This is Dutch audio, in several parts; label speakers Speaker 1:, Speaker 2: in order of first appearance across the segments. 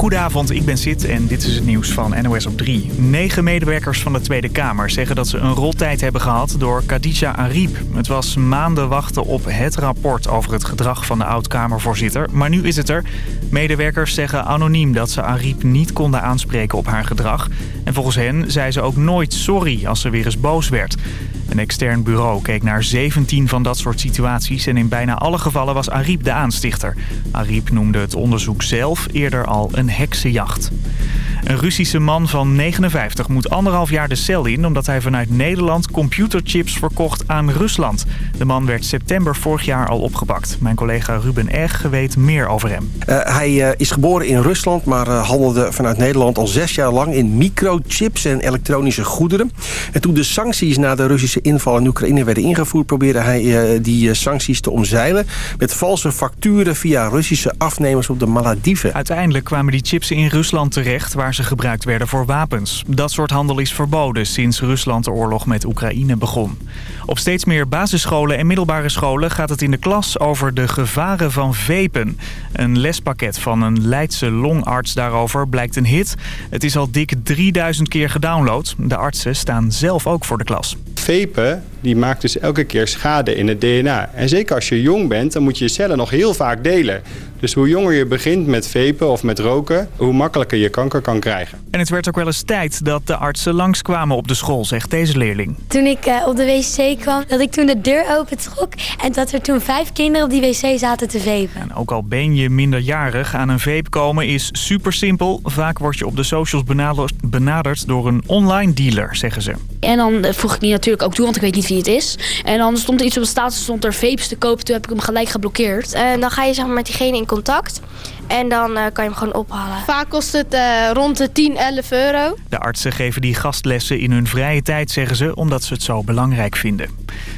Speaker 1: Goedenavond, ik ben Sid en dit is het nieuws van NOS op 3. Negen medewerkers van de Tweede Kamer zeggen dat ze een roltijd hebben gehad door Khadija Ariep. Het was maanden wachten op het rapport over het gedrag van de oud-Kamervoorzitter. Maar nu is het er. Medewerkers zeggen anoniem dat ze Ariep niet konden aanspreken op haar gedrag. En volgens hen zei ze ook nooit sorry als ze weer eens boos werd. Een extern bureau keek naar 17 van dat soort situaties... en in bijna alle gevallen was Ariep de aanstichter. Ariep noemde het onderzoek zelf eerder al een heksenjacht. Een Russische man van 59 moet anderhalf jaar de cel in... omdat hij vanuit Nederland computerchips verkocht aan Rusland. De man werd september vorig jaar al opgepakt. Mijn collega Ruben Eg weet meer over hem.
Speaker 2: Uh, hij uh, is geboren in Rusland, maar uh, handelde vanuit Nederland al zes jaar lang... in microchips en elektronische goederen. En toen de sancties na de Russische inval in Oekraïne werden ingevoerd... probeerde hij die sancties te omzeilen... met valse facturen via Russische afnemers op de Malediven.
Speaker 1: Uiteindelijk kwamen die chips in Rusland terecht... waar ze gebruikt werden voor wapens. Dat soort handel is verboden sinds Rusland de oorlog met Oekraïne begon. Op steeds meer basisscholen en middelbare scholen gaat het in de klas over de gevaren van vapen. Een lespakket van een Leidse longarts daarover blijkt een hit. Het is al dik 3000 keer gedownload. De artsen staan zelf ook voor de klas.
Speaker 3: Vapen die maakt dus elke keer schade in het DNA. En zeker als je jong bent, dan moet je je cellen nog heel vaak delen. Dus hoe jonger je begint met vapen of met roken, hoe makkelijker je kanker kan krijgen.
Speaker 1: En het werd ook wel eens tijd dat de artsen langskwamen op de school, zegt deze leerling.
Speaker 4: Toen ik uh, op de wc kwam, dat ik toen de deur open trok... en dat er toen vijf kinderen op die wc zaten te vapen.
Speaker 1: En ook al ben je minderjarig, aan een vape komen is super simpel. Vaak word je op de socials benaderd, benaderd door een online dealer, zeggen ze.
Speaker 5: En dan vroeg ik die natuurlijk ook toe, want ik weet niet wie het is. En dan stond er iets op de status, stond er vapes te kopen. Toen heb ik hem gelijk geblokkeerd.
Speaker 6: En dan ga je zeg maar, met diegene in contact. En dan uh, kan je hem gewoon ophalen.
Speaker 7: Vaak kost het uh, rond de 10, 11 euro.
Speaker 1: De artsen geven die gastlessen in hun vrije tijd, zeggen ze, omdat ze het zo belangrijk vinden.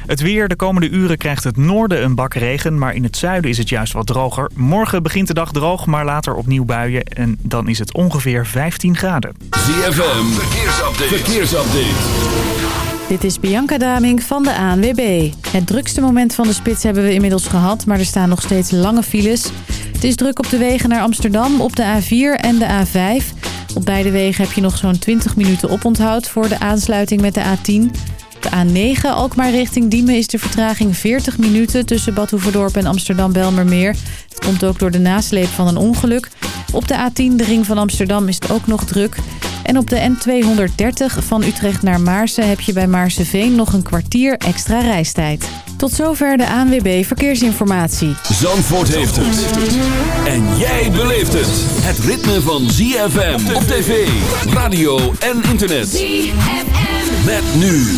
Speaker 1: Het weer, de komende uren krijgt het noorden een bak regen, maar in het zuiden is het juist wat droger. Morgen begint de dag droog, maar later opnieuw buien en dan is het ongeveer 15 graden.
Speaker 8: ZFM, verkeersupdate. verkeersupdate.
Speaker 9: Dit is Bianca Daming van de ANWB. Het drukste moment van de spits hebben we inmiddels gehad, maar er staan nog steeds lange files. Het is druk op de wegen naar Amsterdam, op de A4 en de A5. Op beide wegen heb je nog zo'n 20 minuten oponthoud voor de aansluiting met de A10. De A9 Alkmaar richting Diemen is de vertraging 40 minuten tussen Bad Hoeverdorp en Amsterdam-Belmermeer. Het komt ook door de nasleep van een ongeluk. Op de A10, de ring van Amsterdam, is het ook nog druk. En op de N230 van Utrecht naar Maarsen heb je bij Maarseveen nog een kwartier extra reistijd. Tot zover de ANWB Verkeersinformatie.
Speaker 8: Zandvoort heeft het. En jij beleeft het. Het ritme van ZFM op tv, radio en internet. ZFM. Met nu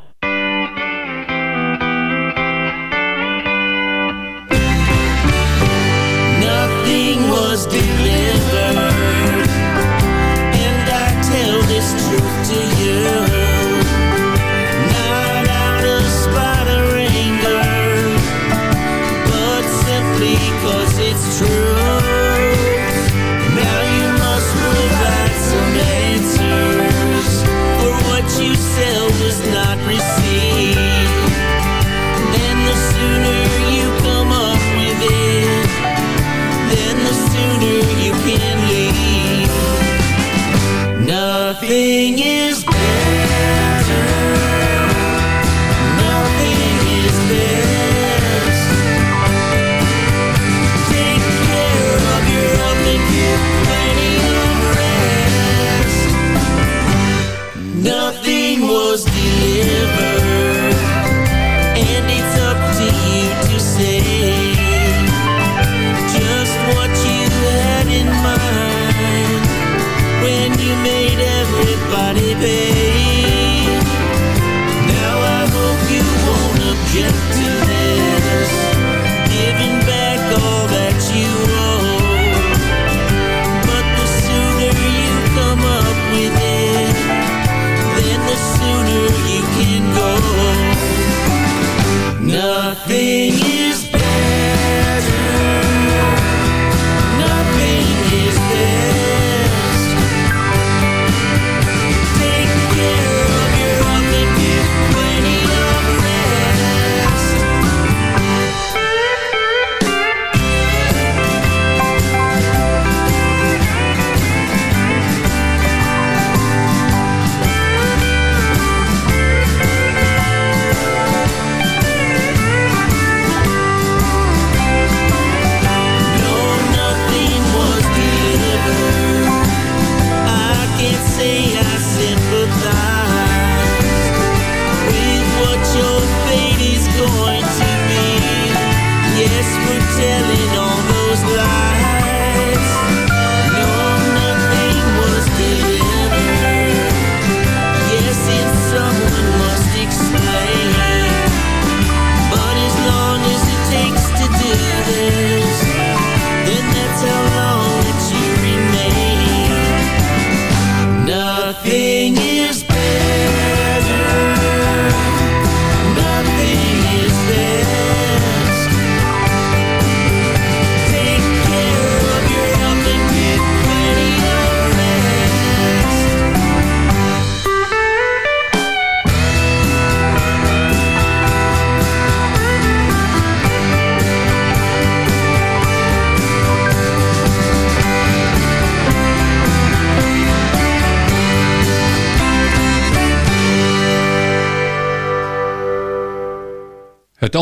Speaker 10: Nothing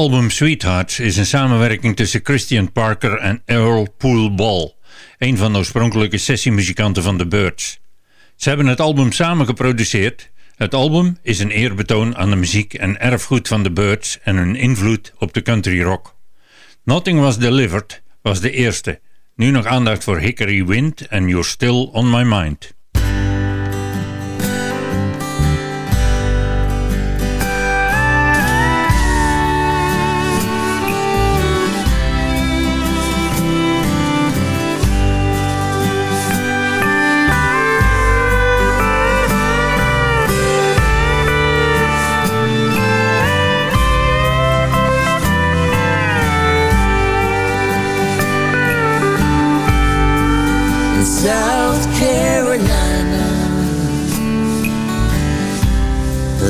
Speaker 11: album Sweethearts is een samenwerking tussen Christian Parker en Earl Poole Ball, een van de oorspronkelijke sessiemuzikanten van The Birds. Ze hebben het album samen geproduceerd. Het album is een eerbetoon aan de muziek en erfgoed van The Birds en hun invloed op de country rock. Nothing Was Delivered was de eerste. Nu nog aandacht voor Hickory Wind en You're Still On My Mind.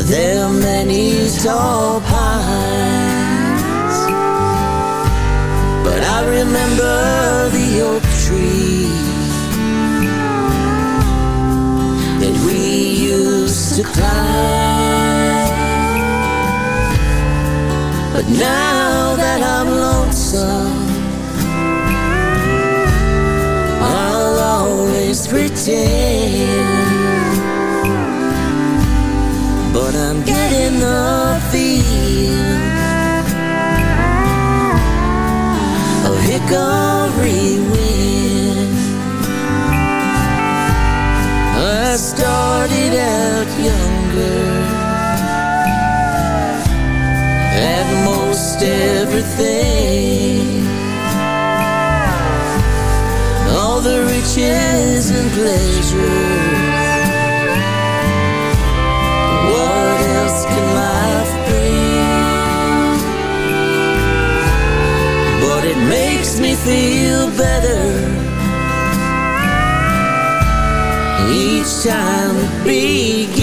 Speaker 10: There are many tall pines, but I remember the oak tree that we used to climb. But now that I'm lonesome. I'll always pretend Wind I started out younger. At most everything. All the riches and pleasures. Feel better each time it begins.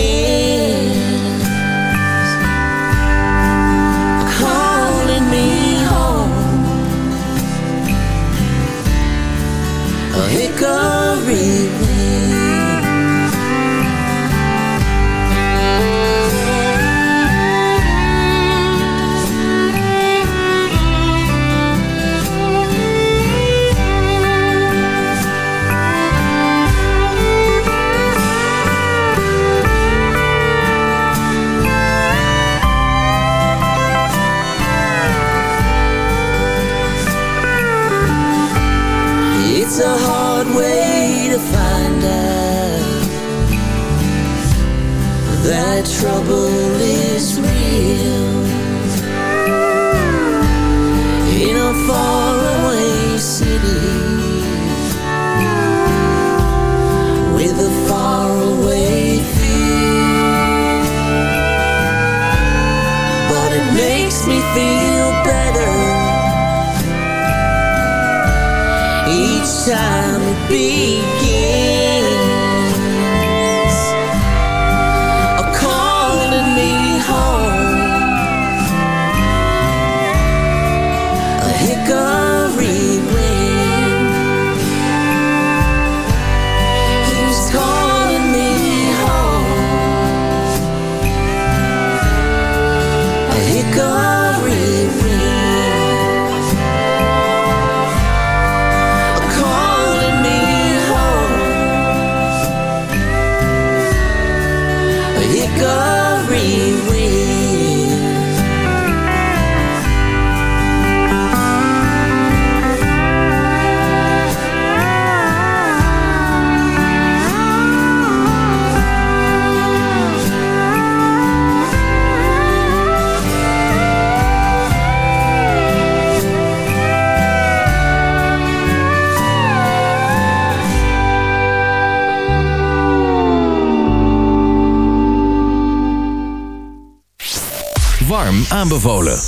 Speaker 10: aanbevolen.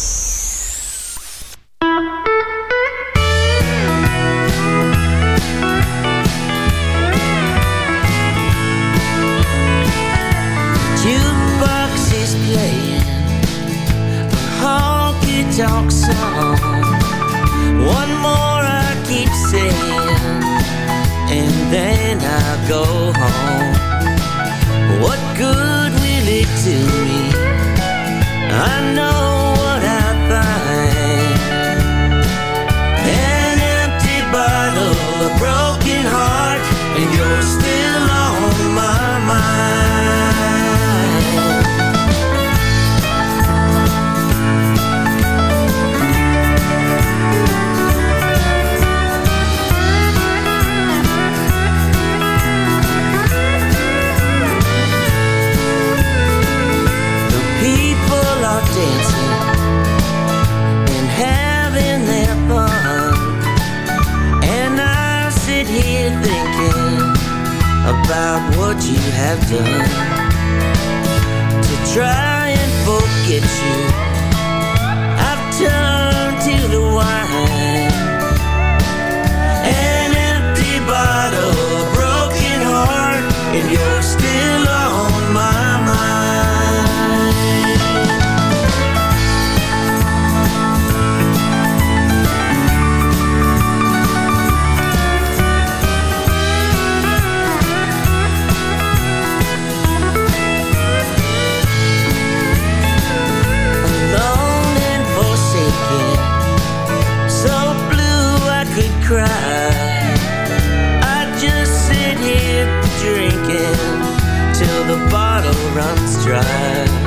Speaker 12: 然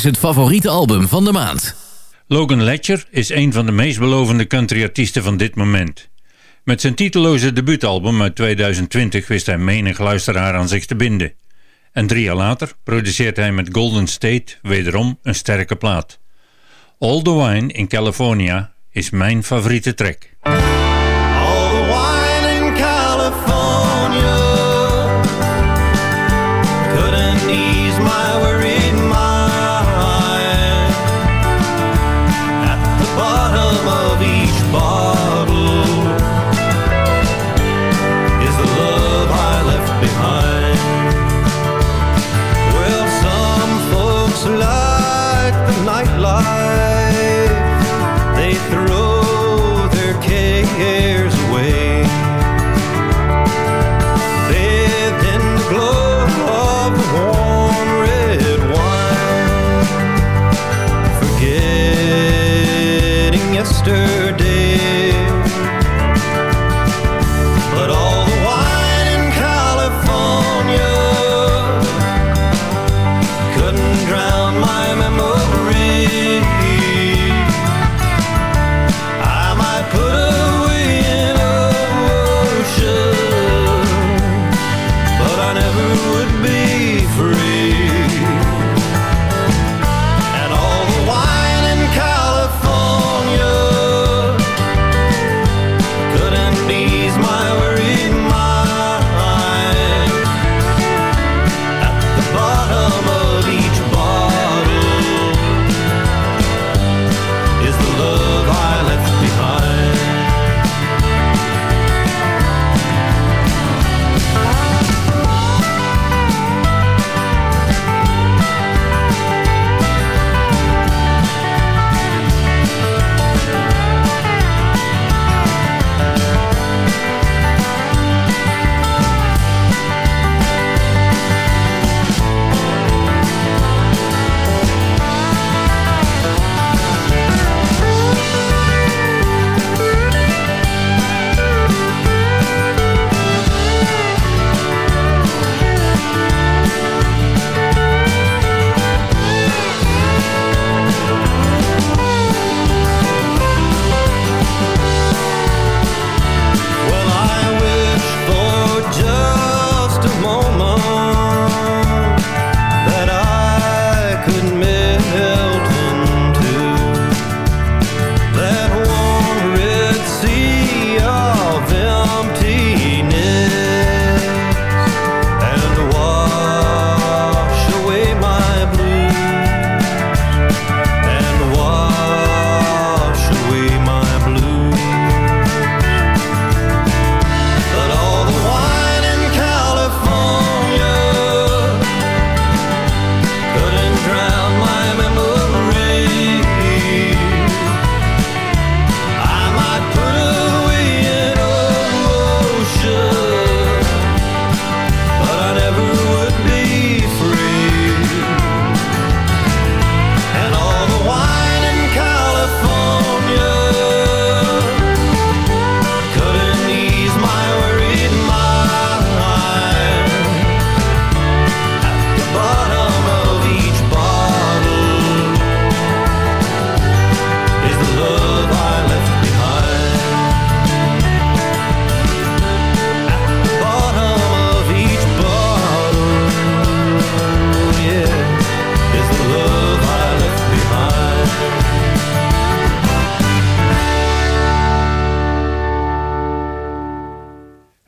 Speaker 12: is
Speaker 10: het favoriete album van de maand.
Speaker 13: Logan Ledger is een van de meest belovende country-artiesten van dit moment. Met zijn titeloze debuutalbum uit 2020 wist hij menig luisteraar aan zich te binden. En drie jaar later produceert hij met Golden State wederom een sterke plaat. All the Wine in California is mijn favoriete track.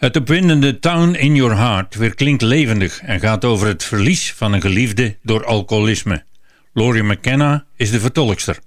Speaker 9: Het opwindende Town in Your Heart weer klinkt levendig en gaat over het verlies van een geliefde door alcoholisme. Laurie McKenna is de vertolkster.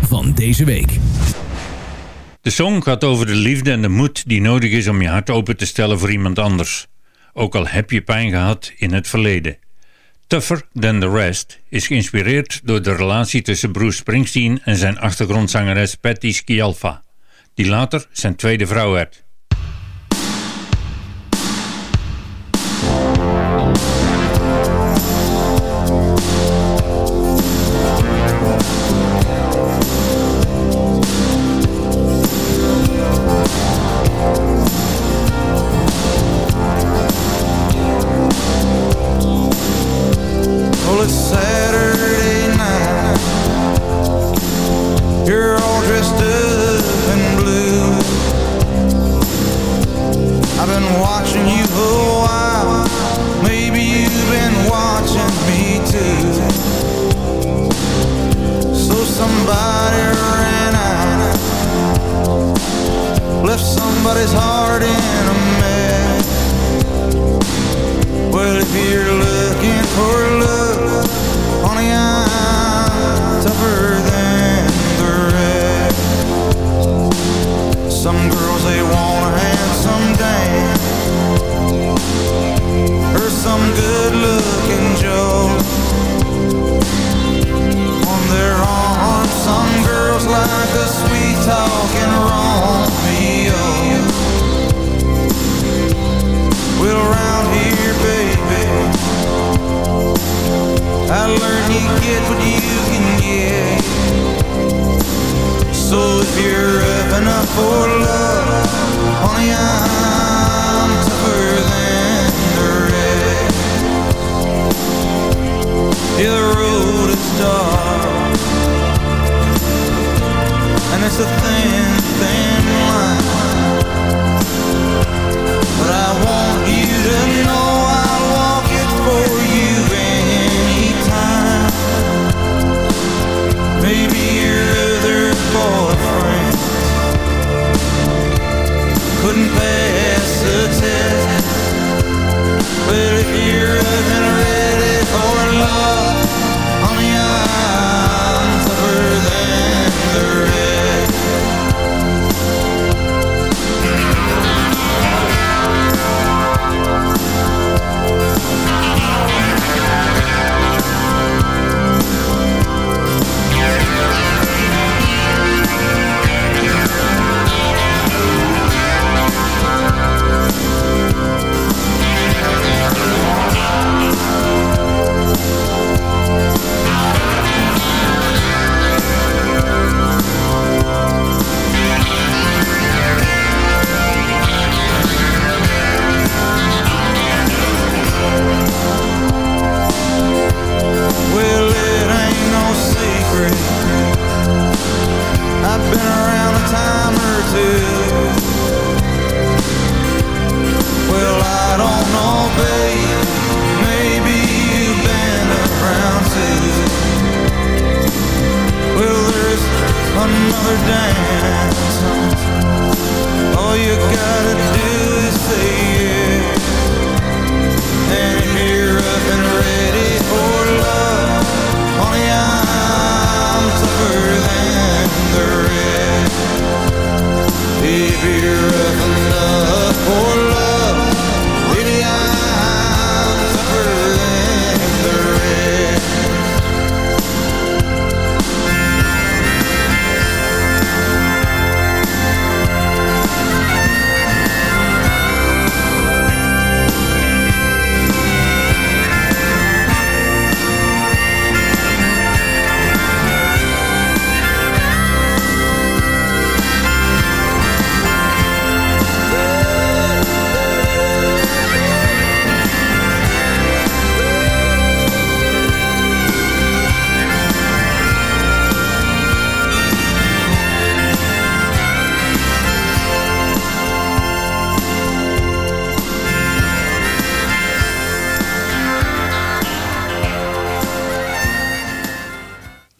Speaker 14: van deze week.
Speaker 9: De song gaat over de liefde en de moed die nodig is om je hart open te stellen voor iemand anders. Ook al heb je pijn gehad in het verleden. Tougher Than The Rest is geïnspireerd door de relatie tussen Bruce Springsteen en zijn achtergrondzangeres Patti Scialfa, die later zijn tweede vrouw werd.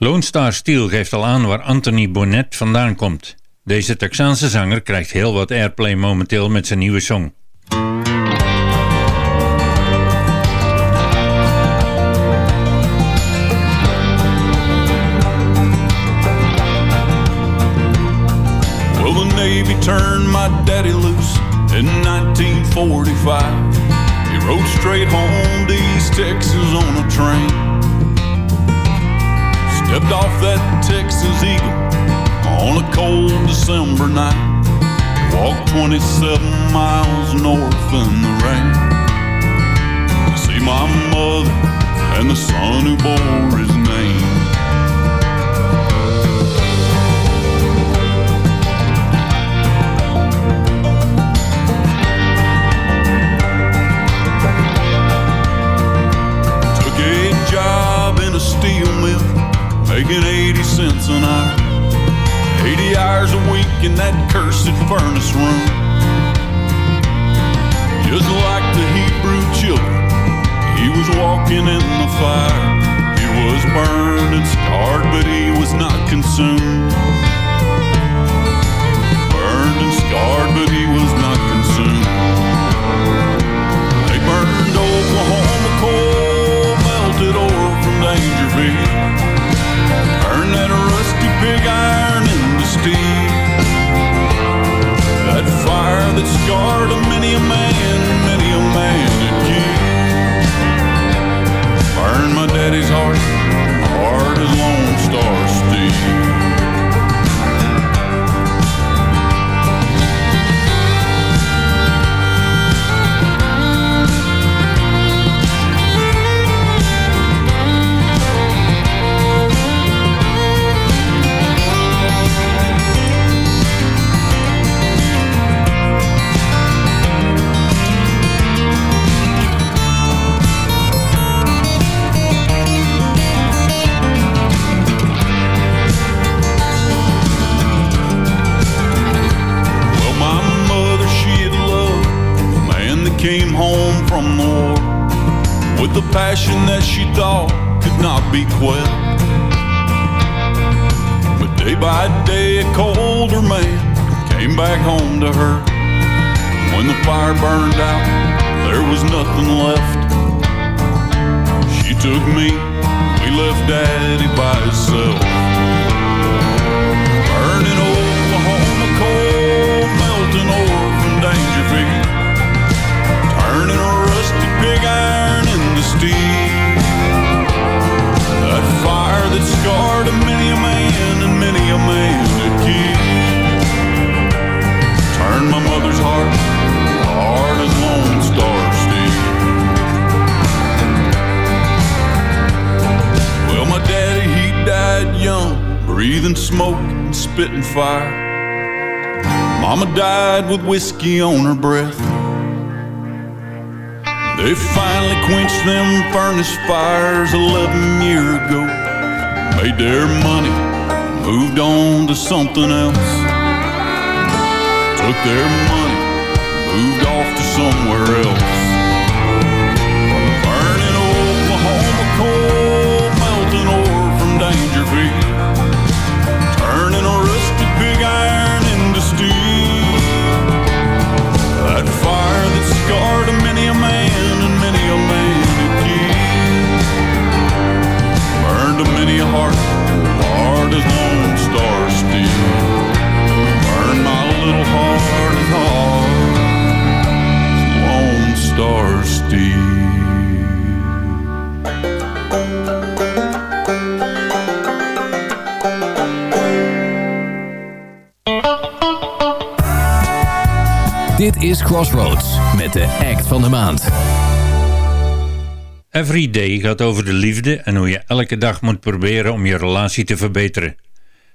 Speaker 9: Lone Star Steel geeft al aan waar Anthony Bonnet vandaan komt. Deze Texaanse zanger krijgt heel wat airplay momenteel met zijn nieuwe song.
Speaker 15: Well, the Navy turned my daddy loose in 1945. He rode straight home to East Texas on a train. Stepped off that Texas Eagle on a cold December night. Walked 27 miles north in the rain. To see my mother and the son who bore his name. Making 80 cents an hour. 80 hours a week in that cursed furnace room. Just like the Hebrew children, he was walking in the fire. He was burned and scarred, but he was not consumed. Burned and scarred, but he was fire that scarred a many a man. whiskey on her breath. They finally quenched them furnace fires 11 years ago. Made their money, moved on to something else. Took their money, moved off to somewhere else.
Speaker 12: Dit is Crossroads met de act van de maand.
Speaker 11: Every Day gaat over de liefde en hoe je elke dag moet proberen om je relatie te verbeteren.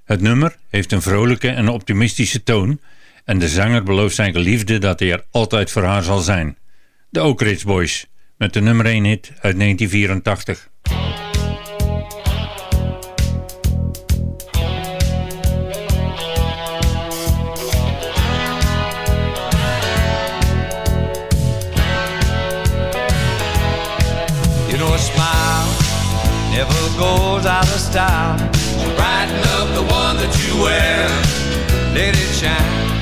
Speaker 11: Het nummer heeft een vrolijke en optimistische toon en de zanger belooft zijn geliefde dat hij er altijd voor haar zal zijn. De Oak Ridge Boys, met de nummer 1 hit uit 1984.
Speaker 16: never goes out of style. Brighten up the one that you wear, let it shine,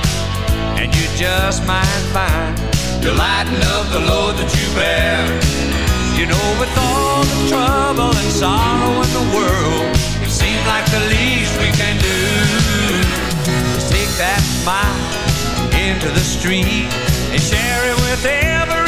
Speaker 16: and you just might find you're lighting up the load that you bear. You know, with all the trouble and sorrow in the world, it seems like the least we can do is take that smile into the street and share it with everyone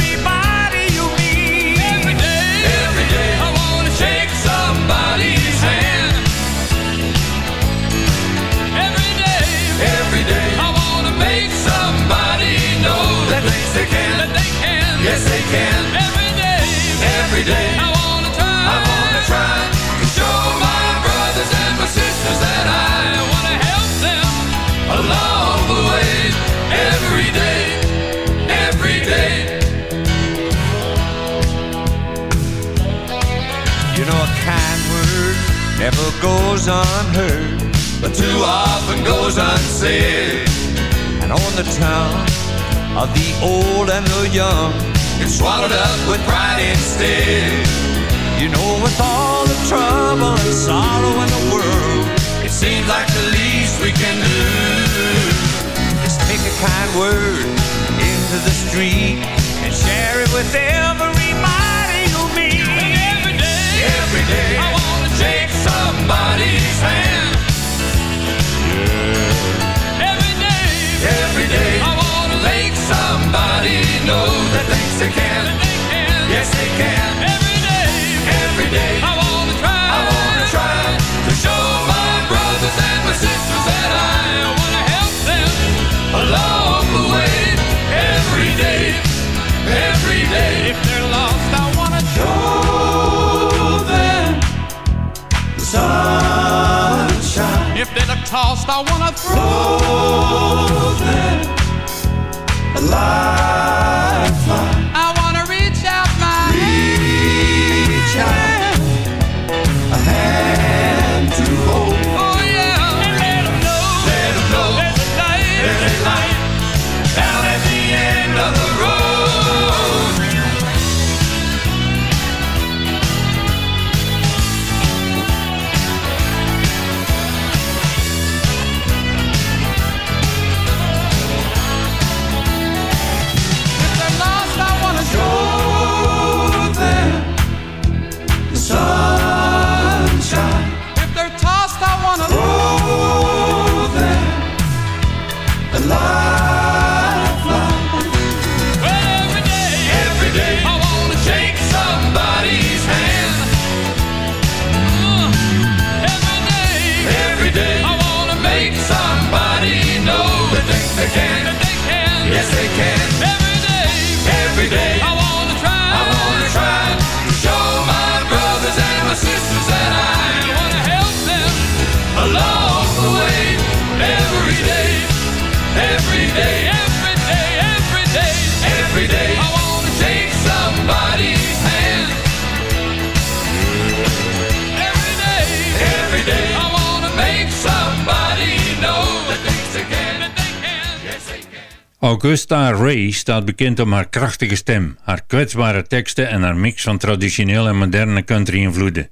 Speaker 9: Augusta Ray staat bekend om haar krachtige stem, haar kwetsbare teksten en haar mix van traditioneel en moderne country-invloeden.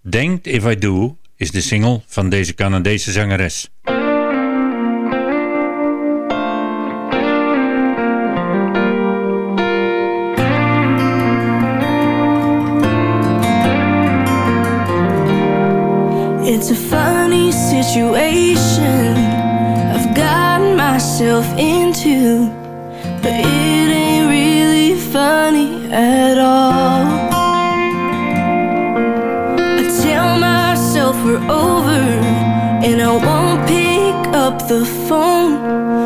Speaker 9: Denkt If I Do is de single van deze Canadese zangeres.
Speaker 17: Into, but it ain't really funny at all. I tell myself we're over, and I won't pick up the phone,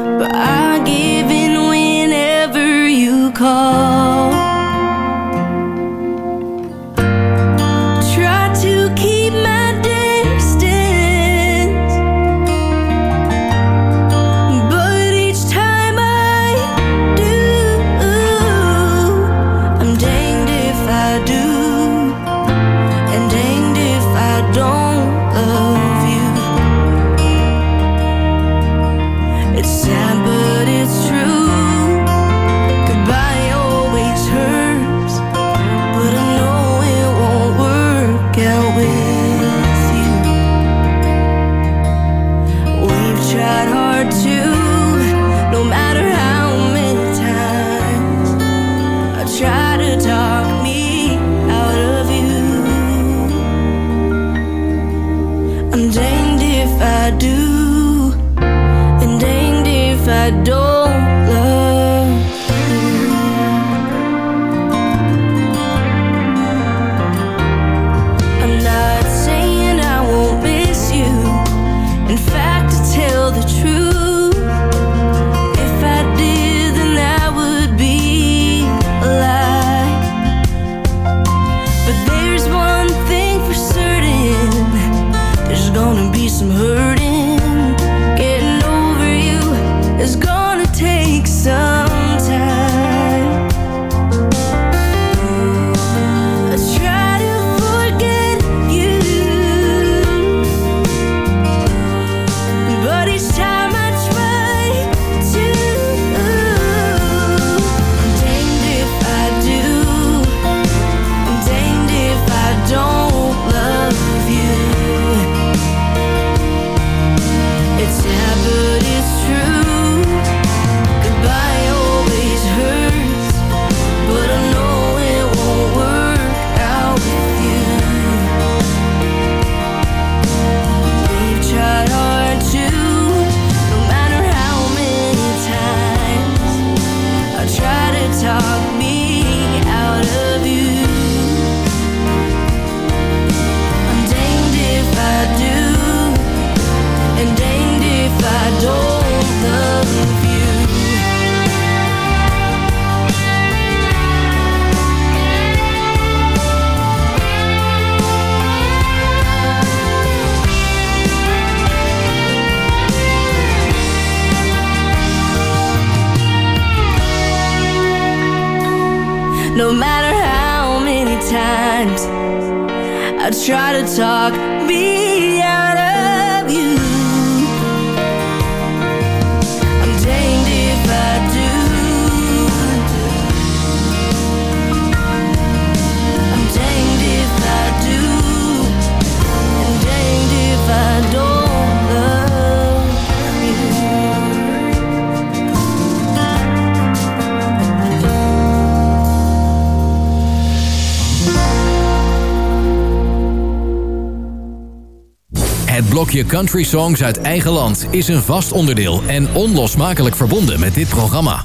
Speaker 14: blokje country songs uit eigen land is een vast onderdeel en onlosmakelijk verbonden met dit programma.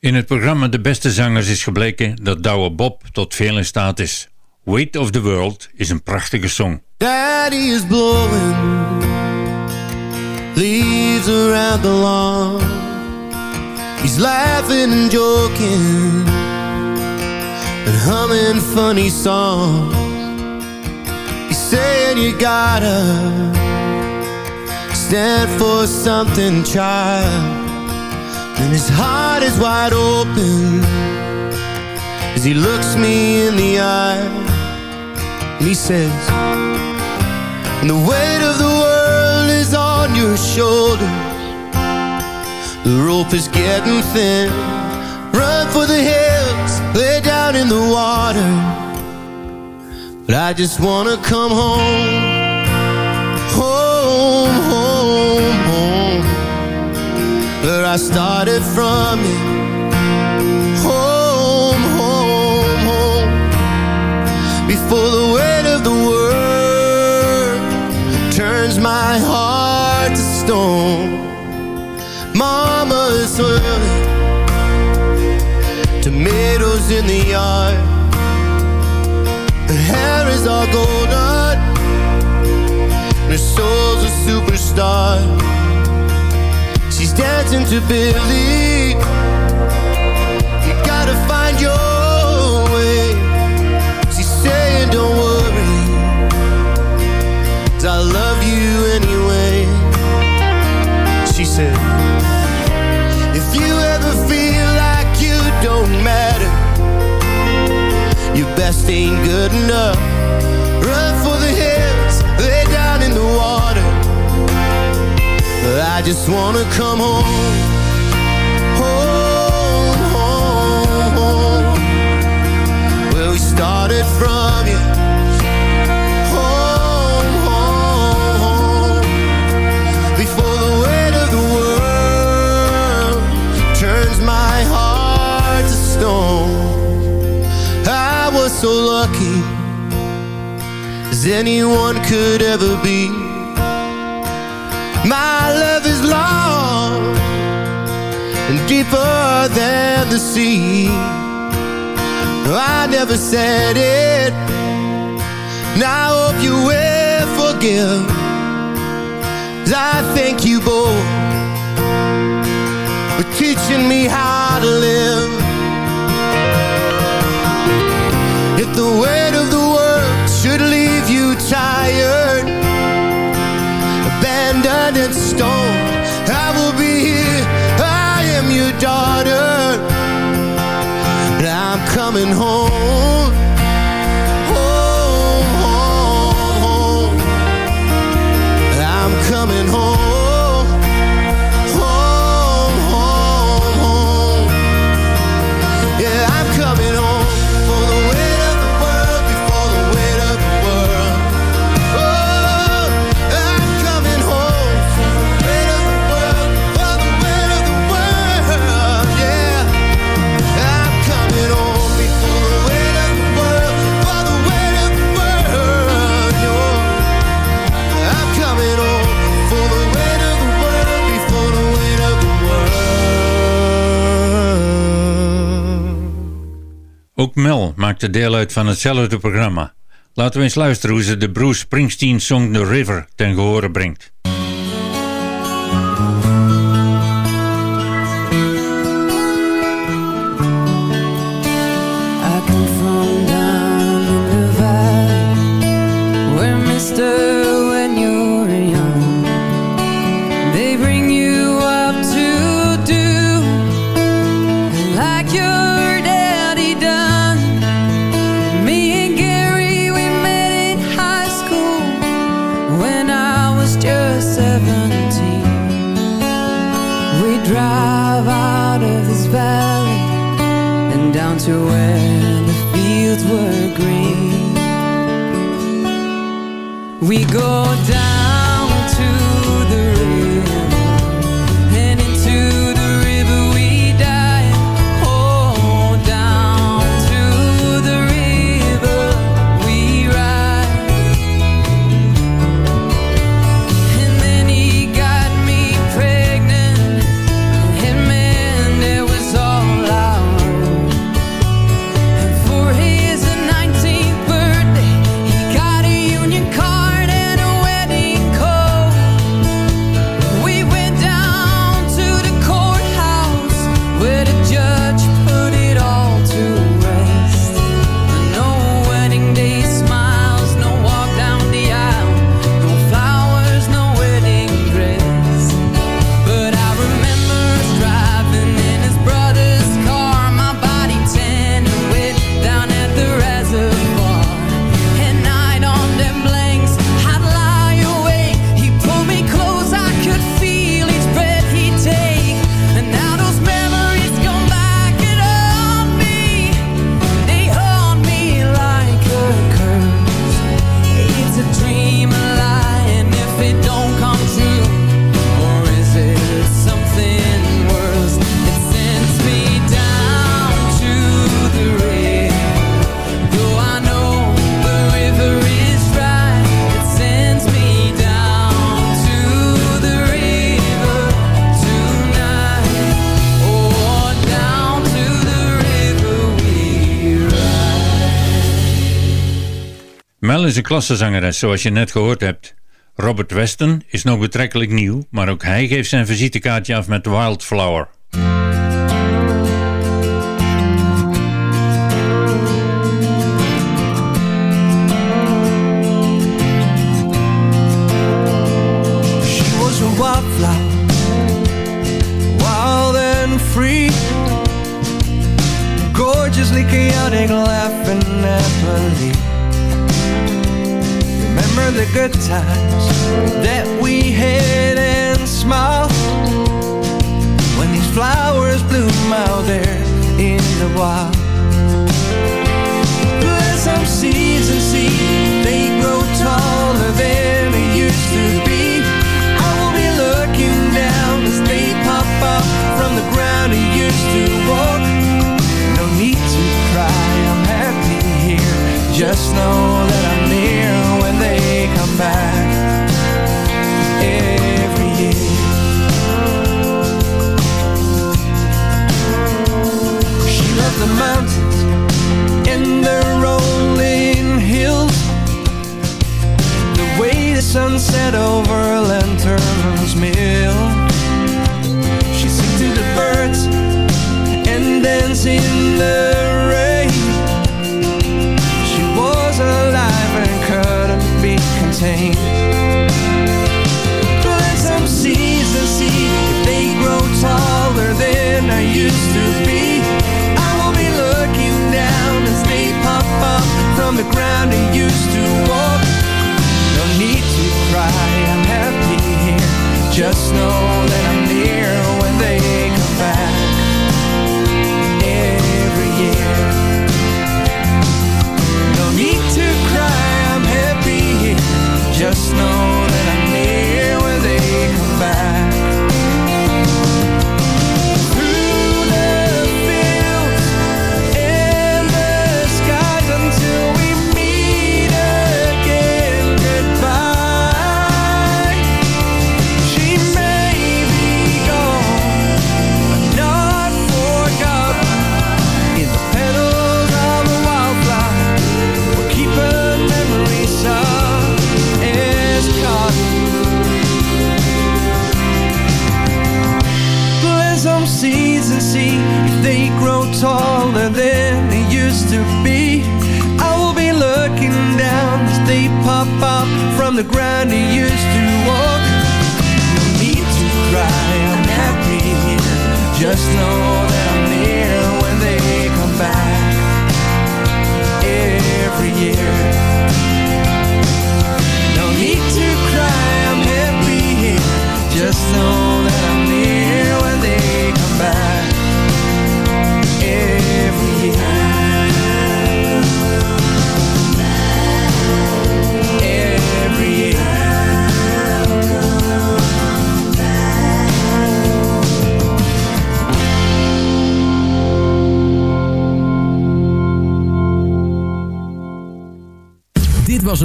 Speaker 9: In het programma De Beste Zangers is gebleken dat Douwe Bob tot veel in staat is. Weight of the World is een prachtige song.
Speaker 18: Daddy is blowing leaves around the lawn. He's laughing and joking and humming funny songs. Saying you gotta stand for something, child. And his heart is wide open as he looks me in the eye. And he says, And the weight of the world is on your shoulders The rope is getting thin. Run for the hills, lay down in the water. But I just wanna come home. Home, home, home. Where I started from. Home, home, home. Before the weight of the world turns my heart to stone. Mama is early. Tomatoes in the yard. Is all golden. Her soul's a superstar. She's dancing to Billy. You gotta find your way. She's saying, Don't worry. 'cause I love you anyway. She said, If you ever feel like you don't matter, your best ain't good enough. I just wanna come home. Home, home, home. Where we started from, yeah. Home, home, home. Before the weight of the world turns my heart to stone. I was so lucky as anyone could ever be. My love is long and deeper than the sea. I never said it. Now I hope you will forgive. I thank you both for teaching me how to live. If the weight of the world should leave you tired, and stone, I will be here. I am your daughter. And I'm coming home.
Speaker 9: Ook Mel maakte deel uit van hetzelfde programma. Laten we eens luisteren hoe ze de Bruce Springsteen song The River ten gehore brengt.
Speaker 11: is een klassezangeres, zoals je net gehoord hebt. Robert Weston is nog betrekkelijk nieuw, maar ook hij geeft zijn visitekaartje af met Wildflower.
Speaker 14: eyes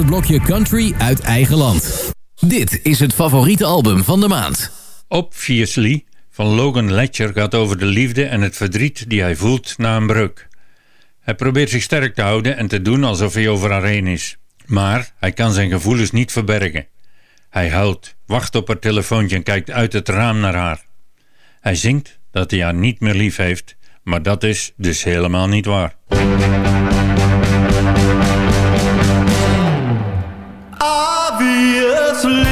Speaker 14: het blokje country uit eigen land. Dit is het favoriete album van de maand.
Speaker 11: Op fiercely van Logan Ledger gaat over de liefde en het verdriet die hij voelt na een breuk. Hij probeert zich sterk te houden en te doen alsof hij over haar heen is. Maar hij kan zijn gevoelens niet verbergen. Hij huilt, wacht op haar telefoontje en kijkt uit het raam naar haar. Hij zingt dat hij haar niet meer lief heeft, maar dat is dus helemaal niet waar.
Speaker 13: so let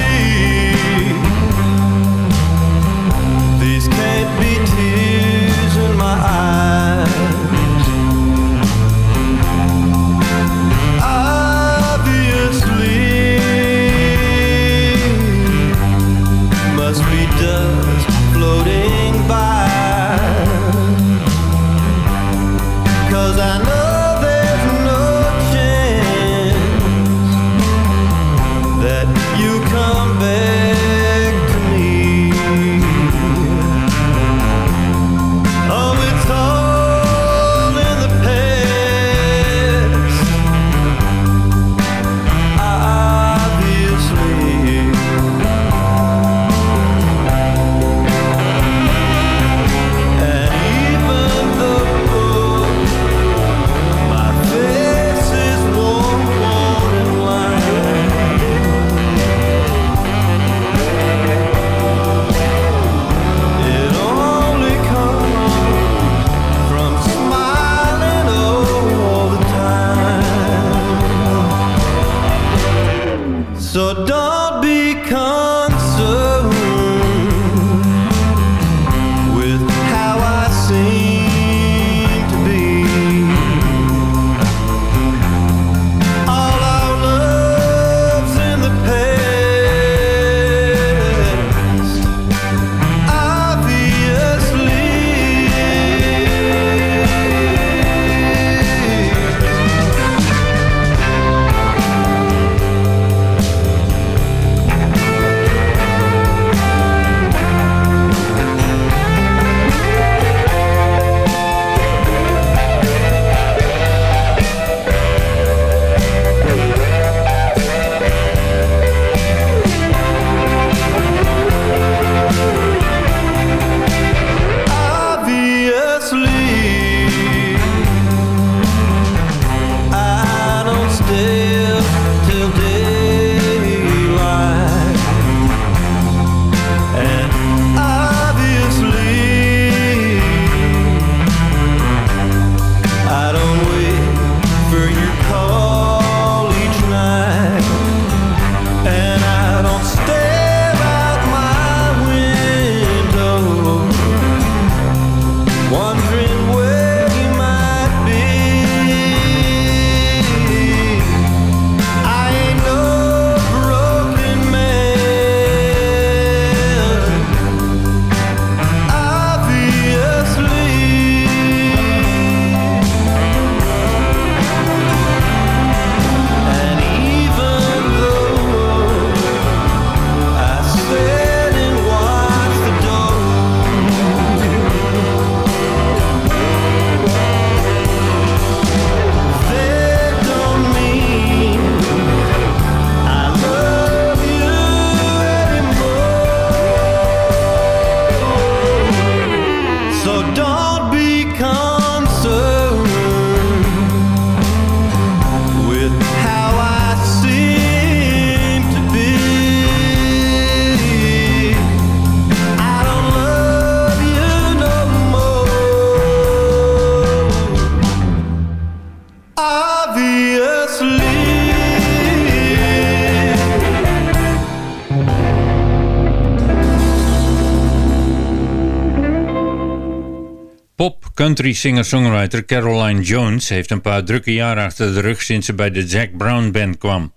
Speaker 10: Country singer-songwriter Caroline Jones heeft een paar drukke jaren achter de rug sinds ze bij de Jack Brown Band kwam.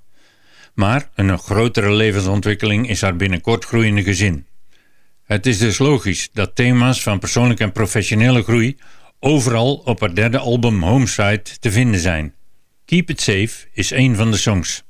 Speaker 10: Maar een nog grotere levensontwikkeling is haar binnenkort groeiende gezin. Het is dus logisch dat thema's van persoonlijke en professionele groei overal op haar derde album Homeside te vinden zijn. Keep It Safe is een van de songs.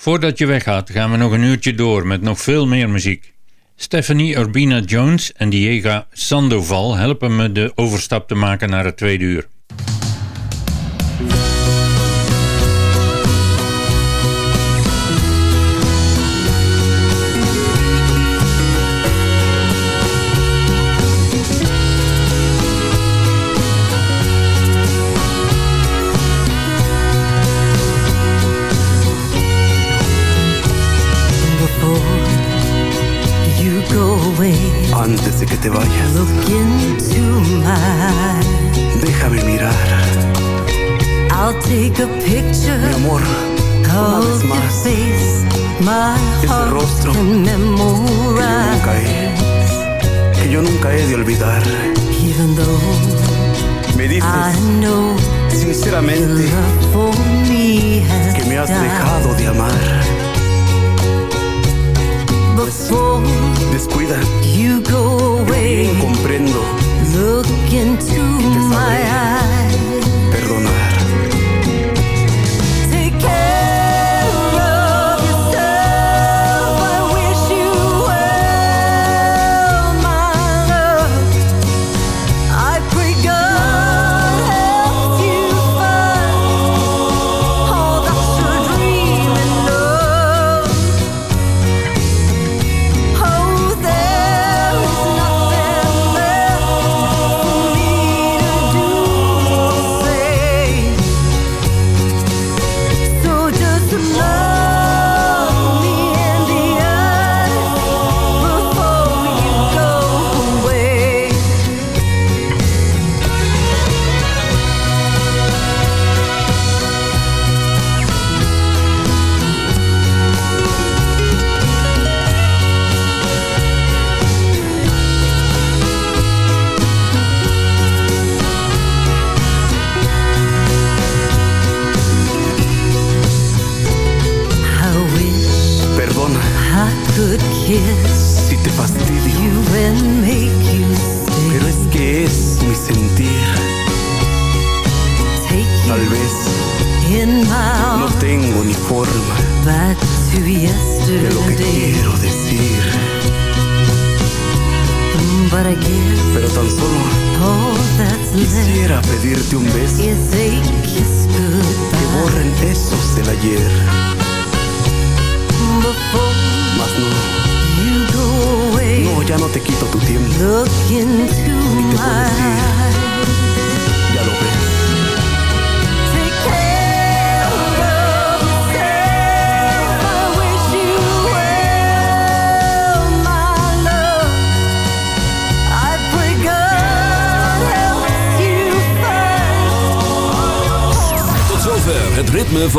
Speaker 10: Voordat je weggaat gaan we nog een uurtje door met nog veel meer muziek. Stephanie Urbina Jones en Diego Sandoval helpen me de overstap te maken naar het tweede uur.
Speaker 19: te vayas.